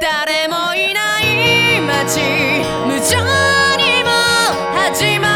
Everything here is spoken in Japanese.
誰もいない街。無情にも始まる。